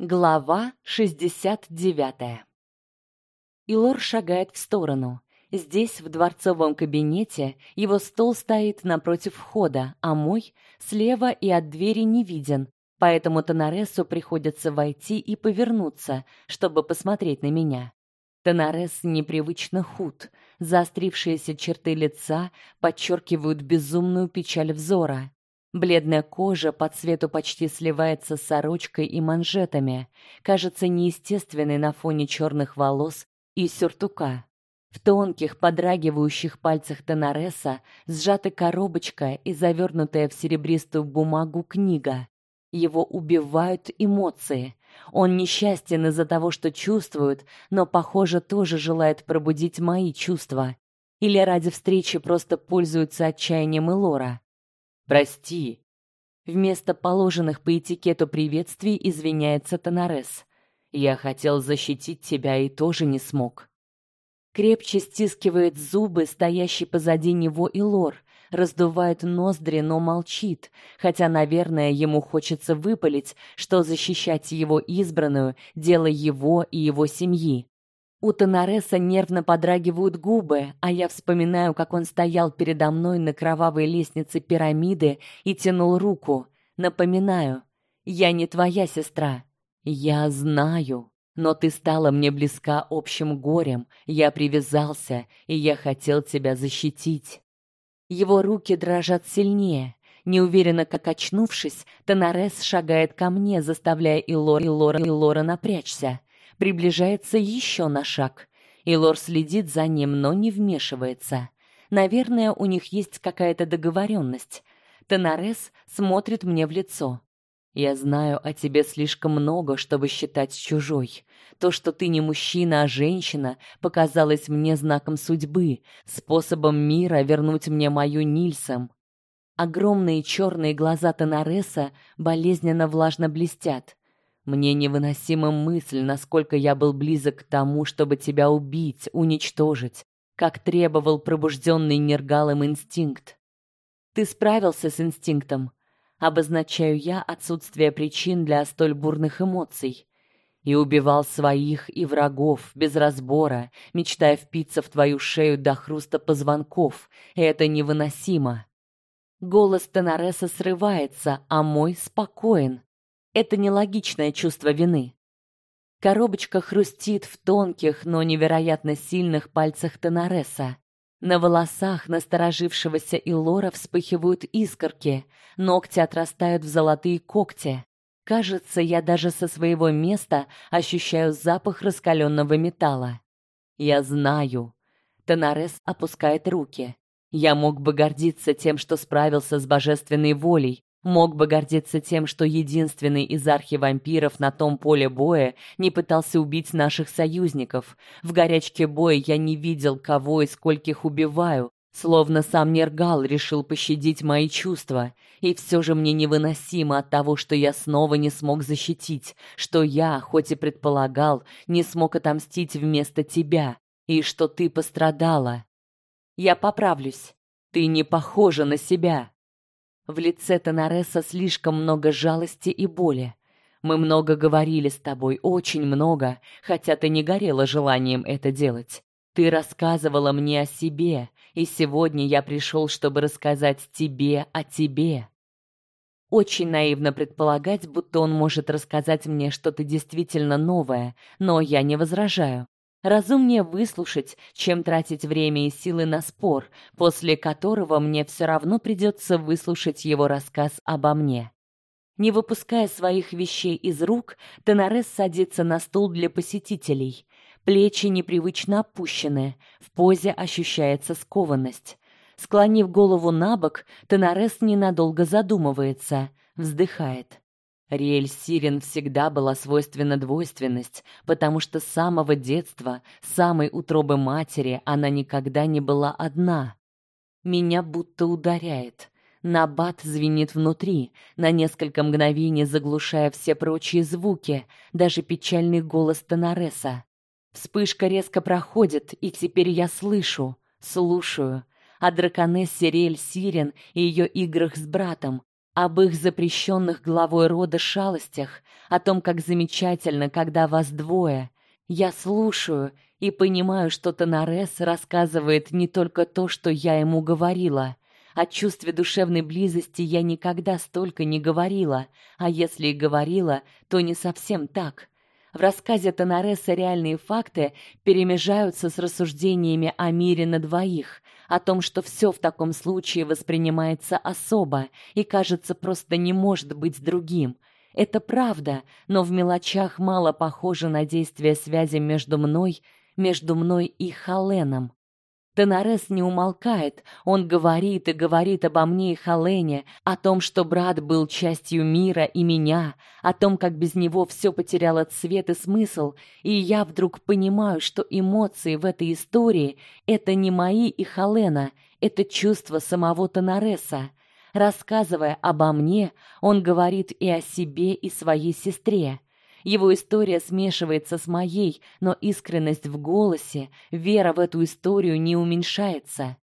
Глава 69. Илор шагает в сторону. Здесь, в дворцовом кабинете, его стол стоит напротив входа, а мой слева и от двери не виден, поэтому Тонаресу приходится войти и повернуться, чтобы посмотреть на меня. Тонарес непривычно худ, заострившиеся черты лица подчеркивают безумную печаль взора. Бледная кожа по цвету почти сливается с сорочкой и манжетами, кажется неестественной на фоне черных волос и сюртука. В тонких подрагивающих пальцах Тенареса сжата коробочка и завернутая в серебристую бумагу книга. Его убивают эмоции. Он несчастен из-за того, что чувствует, но, похоже, тоже желает пробудить мои чувства. Или ради встречи просто пользуется отчаянием Элора. Прости. Вместо положенных по этикету приветствий извиняется Тонарес. Я хотел защитить тебя и тоже не смог. Крепче стискивает зубы стоящий позади него Илор, раздувает ноздри, но молчит, хотя, наверное, ему хочется выпалить, что защищать его избранную дело его и его семьи. У Тонареса нервно подрагивают губы, а я вспоминаю, как он стоял передо мной на кровавой лестнице пирамиды и тянул руку. Напоминаю, я не твоя сестра. Я знаю, но ты стала мне близка общим горем. Я привязался, и я хотел тебя защитить. Его руки дрожат сильнее. Неуверенно, как очнувшись, Тонарес шагает ко мне, заставляя Илор и Лора и Лора напрячься приближается еще на шаг. и Лор следит за ним, но не вмешивается. Наверное, у них есть какая-то договоренность. Тенарес смотрит мне в лицо. Я знаю о тебе слишком много, чтобы считать чужой. То, что ты не мужчина, а женщина, показалось мне знаком судьбы, способом мира вернуть мне мою Нильсом. Огромные черные глаза Тенареса болезненно влажно блестят. Мне невыносима мысль, насколько я был близок к тому, чтобы тебя убить, уничтожить, как требовал пробужденный нергалом инстинкт. Ты справился с инстинктом. Обозначаю я отсутствие причин для столь бурных эмоций. И убивал своих и врагов без разбора, мечтая впиться в твою шею до хруста позвонков. Это невыносимо. Голос Тенареса срывается, а мой спокоен. Это нелогичное чувство вины. Коробочка хрустит в тонких, но невероятно сильных пальцах Тенареса. На волосах насторожившегося Илора вспыхивают искорки, ногти отрастают в золотые когти. Кажется, я даже со своего места ощущаю запах раскаленного металла. Я знаю. Тенарес опускает руки. Я мог бы гордиться тем, что справился с божественной волей, Мог бы гордиться тем, что единственный из архивампиров на том поле боя не пытался убить наших союзников. В горячке боя я не видел, кого и скольких убиваю, словно сам Нергал решил пощадить мои чувства. И все же мне невыносимо от того, что я снова не смог защитить, что я, хоть и предполагал, не смог отомстить вместо тебя, и что ты пострадала. Я поправлюсь. Ты не похожа на себя. В лице Танареса слишком много жалости и боли. Мы много говорили с тобой, очень много, хотя ты не горела желанием это делать. Ты рассказывала мне о себе, и сегодня я пришел, чтобы рассказать тебе о тебе. Очень наивно предполагать, будто он может рассказать мне что-то действительно новое, но я не возражаю. Разумнее выслушать, чем тратить время и силы на спор, после которого мне все равно придется выслушать его рассказ обо мне. Не выпуская своих вещей из рук, Тенарес садится на стул для посетителей. Плечи непривычно опущены, в позе ощущается скованность. Склонив голову набок, Тенарес ненадолго задумывается, вздыхает. Риэль Сирен всегда была свойственна двойственность, потому что с самого детства, с самой утробы матери, она никогда не была одна. Меня будто ударяет. Набат звенит внутри, на несколько мгновений заглушая все прочие звуки, даже печальный голос Тонареса. Вспышка резко проходит, и теперь я слышу, слушаю о драконессе Риэль Сирен и ее играх с братом, об их запрещенных главой рода шалостях, о том, как замечательно, когда вас двое. Я слушаю и понимаю, что Тонарес рассказывает не только то, что я ему говорила. О чувстве душевной близости я никогда столько не говорила, а если и говорила, то не совсем так. В рассказе Тонареса реальные факты перемежаются с рассуждениями о мире на двоих, о том, что все в таком случае воспринимается особо и кажется просто не может быть другим. Это правда, но в мелочах мало похоже на действие связи между мной, между мной и Халеном. Тенарес не умолкает. Он говорит и говорит обо мне и Халене, о том, что брат был частью мира и меня, о том, как без него все потеряло цвет и смысл, и я вдруг понимаю, что эмоции в этой истории это не мои и Халена, это чувства самого Тенареса. Рассказывая обо мне, он говорит и о себе, и своей сестре. Его история смешивается с моей, но искренность в голосе, вера в эту историю не уменьшается.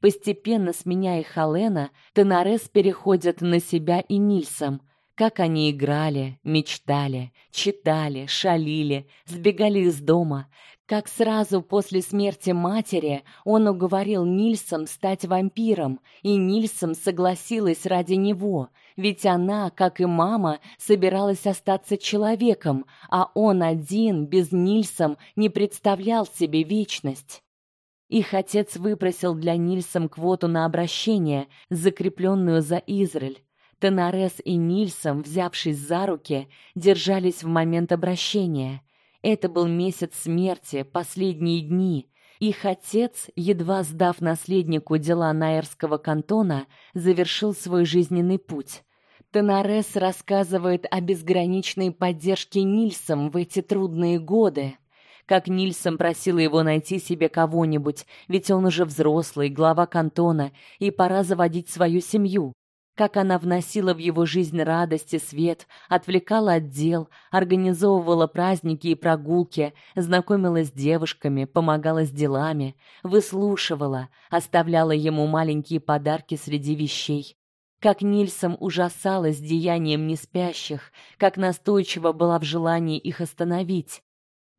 Постепенно сменяя Халена, Тенарес переходит на себя и Нильсом. Как они играли, мечтали, читали, шалили, сбегали из дома, как сразу после смерти матери он уговорил Нильсом стать вампиром, и Нильсом согласилась ради него, ведь она, как и мама, собиралась остаться человеком, а он один без Нильсом не представлял себе вечность. Их отец выпросил для Нильсом квоту на обращение, закрепленную за Израиль. Тенарес и Нильсом, взявшись за руки, держались в момент обращения. Это был месяц смерти, последние дни. Их отец, едва сдав наследнику дела Найерского кантона, завершил свой жизненный путь. Тенарес рассказывает о безграничной поддержке Нильсом в эти трудные годы. Как Нильсом просила его найти себе кого-нибудь, ведь он уже взрослый, глава кантона, и пора заводить свою семью как она вносила в его жизнь радость и свет, отвлекала от дел, организовывала праздники и прогулки, знакомилась с девушками, помогала с делами, выслушивала, оставляла ему маленькие подарки среди вещей. Как Нильсом ужасалась деянием неспящих, как настойчиво была в желании их остановить.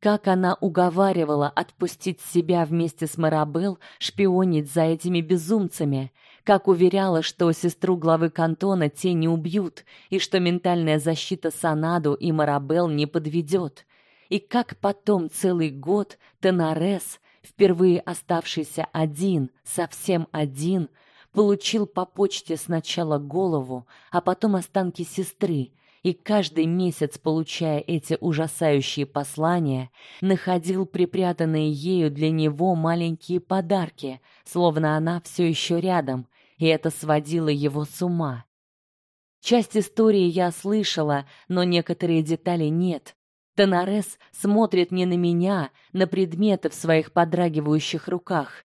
Как она уговаривала отпустить себя вместе с Марабел шпионить за этими безумцами, как уверяла, что сестру главы кантона те не убьют и что ментальная защита Санаду и Марабел не подведет. И как потом целый год Тенарес, впервые оставшийся один, совсем один, получил по почте сначала голову, а потом останки сестры, и каждый месяц, получая эти ужасающие послания, находил припрятанные ею для него маленькие подарки, словно она все еще рядом, и это сводило его с ума. Часть истории я слышала, но некоторые детали нет. Тонарес смотрит не на меня, на предметы в своих подрагивающих руках.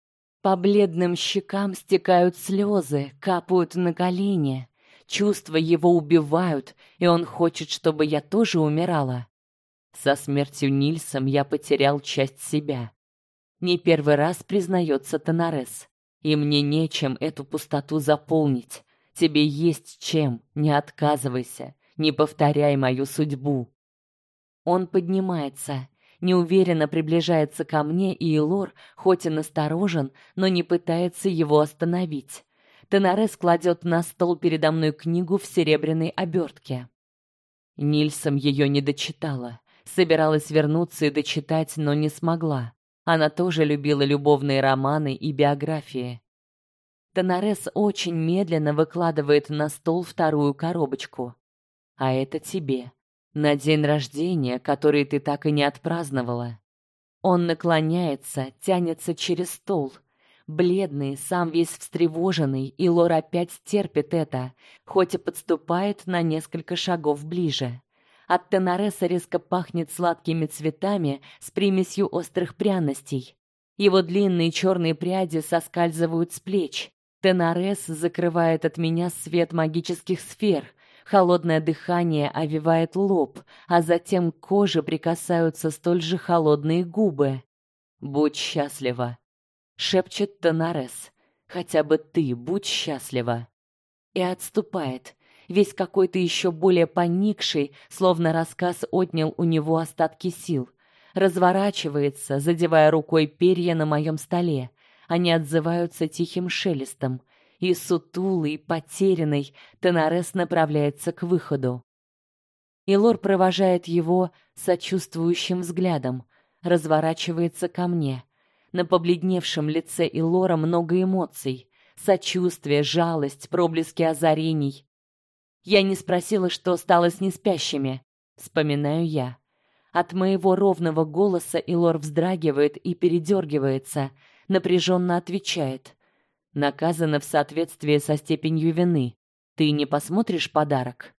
По бледным щекам стекают слезы, капают на колени. Чувства его убивают, и он хочет, чтобы я тоже умирала. Со смертью Нильсом я потерял часть себя. Не первый раз признается Тонарес и мне нечем эту пустоту заполнить. Тебе есть чем, не отказывайся, не повторяй мою судьбу. Он поднимается, неуверенно приближается ко мне, и Илор, хоть и насторожен, но не пытается его остановить. Тенарес кладет на стол передо мной книгу в серебряной обертке. Нильсом ее не дочитала. Собиралась вернуться и дочитать, но не смогла. Она тоже любила любовные романы и биографии. Тонарес очень медленно выкладывает на стол вторую коробочку. А это тебе. На день рождения, который ты так и не отпраздновала. Он наклоняется, тянется через стол. Бледный, сам весь встревоженный, и Лора опять терпит это, хоть и подступает на несколько шагов ближе. От Тенареса резко пахнет сладкими цветами с примесью острых пряностей. Его длинные черные пряди соскальзывают с плеч. Тенарес закрывает от меня свет магических сфер. Холодное дыхание овивает лоб, а затем к коже прикасаются столь же холодные губы. Будь счастлива, шепчет Тенарес. Хотя бы ты будь счастлива. И отступает, весь какой-то еще более поникший, словно рассказ отнял у него остатки сил. Разворачивается, задевая рукой перья на моем столе. Они отзываются тихим шелестом, и сутулый, потерянный, Тенарес направляется к выходу. Илор провожает его сочувствующим взглядом, разворачивается ко мне. На побледневшем лице Илора много эмоций: сочувствие, жалость, проблески озарений. Я не спросила, что стало с неспящими, вспоминаю я. От моего ровного голоса Илор вздрагивает и передергивается, напряженно отвечает: "Наказано в соответствии со степенью вины. Ты не посмотришь подарок?"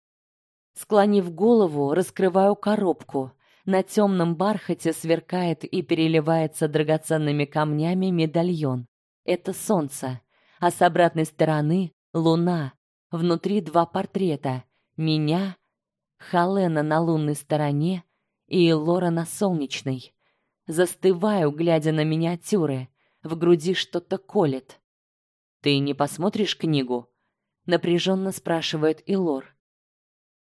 Склонив голову, раскрываю коробку. На темном бархате сверкает и переливается драгоценными камнями медальон. Это солнце, а с обратной стороны луна. Внутри два портрета: меня, Халена на лунной стороне и Лора на солнечной. Застываю, глядя на миниатюры. В груди что-то колет. Ты не посмотришь книгу? напряженно спрашивает Илор.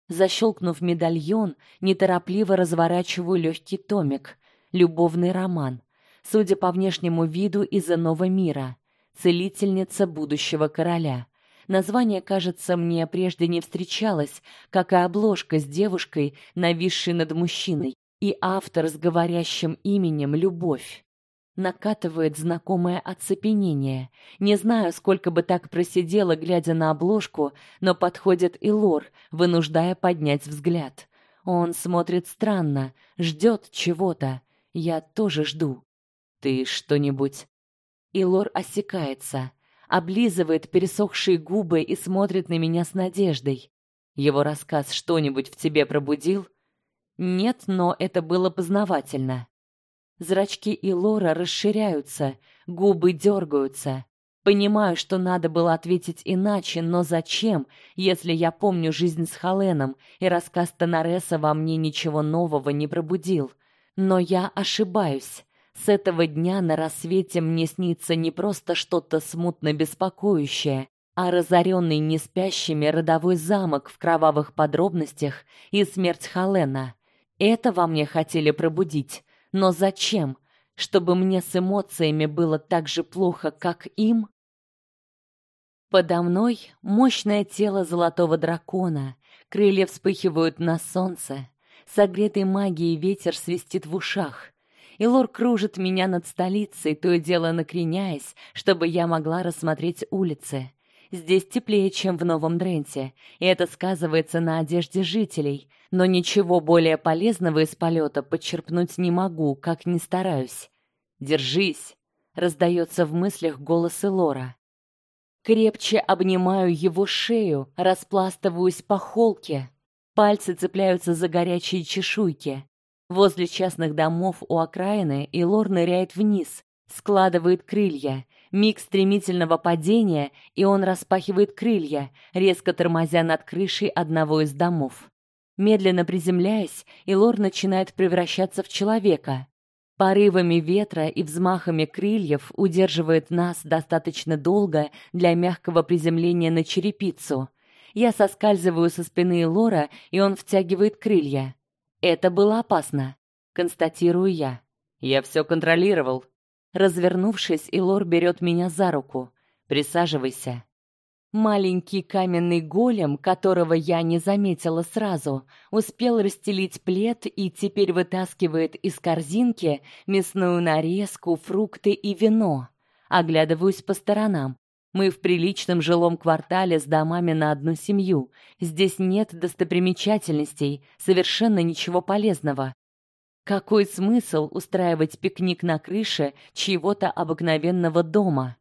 Защелкнув медальон, неторопливо разворачиваю легкий томик, любовный роман, судя по внешнему виду из иного мира, целительница будущего короля. Название, кажется, мне прежде не встречалось, как и обложка с девушкой, нависшей над мужчиной, и автор с говорящим именем Любовь накатывает знакомое оцепенение. Не знаю, сколько бы так просидела, глядя на обложку, но подходит и Лор, вынуждая поднять взгляд. Он смотрит странно, ждет чего-то. Я тоже жду. Ты что-нибудь? И Лор осекается, облизывает пересохшие губы и смотрит на меня с надеждой. Его рассказ что-нибудь в тебе пробудил? Нет, но это было познавательно. Зрачки Илора расширяются, губы дергаются. Понимаю, что надо было ответить иначе, но зачем, если я помню жизнь с Халеном, и рассказ Танареса во мне ничего нового не пробудил? Но я ошибаюсь. С этого дня на рассвете мне снится не просто что-то смутно беспокоящее, а разоренный неспящими родовой замок в кровавых подробностях и смерть Халена. Это во мне хотели пробудить, но зачем? Чтобы мне с эмоциями было так же плохо, как им? Подо мной мощное тело золотого дракона. Крылья вспыхивают на солнце. Согретый магией ветер свистит в ушах. И лор кружит меня над столицей, то и дело накреняясь, чтобы я могла рассмотреть улицы. Здесь теплее, чем в Новом Дренте, и это сказывается на одежде жителей, но ничего более полезного из полета подчерпнуть не могу, как ни стараюсь. Держись, раздается в мыслях голос Элора. Крепче обнимаю его шею, распластываюсь по холке. Пальцы цепляются за горячие чешуйки. Возле частных домов у окраины Илор ныряет вниз, складывает крылья. Миг стремительного падения, и он распахивает крылья, резко тормозя над крышей одного из домов. Медленно приземляясь, Илор начинает превращаться в человека. Порывами ветра и взмахами крыльев удерживает нас достаточно долго для мягкого приземления на черепицу. Я соскальзываю со спины Лора, и он втягивает крылья. Это было опасно, констатирую я. Я все контролировал. Развернувшись, Илор берет меня за руку. Присаживайся. Маленький каменный голем, которого я не заметила сразу, успел расстелить плед и теперь вытаскивает из корзинки мясную нарезку, фрукты и вино. Оглядываюсь по сторонам. Мы в приличном жилом квартале с домами на одну семью. Здесь нет достопримечательностей, совершенно ничего полезного. Какой смысл устраивать пикник на крыше чьего-то обыкновенного дома?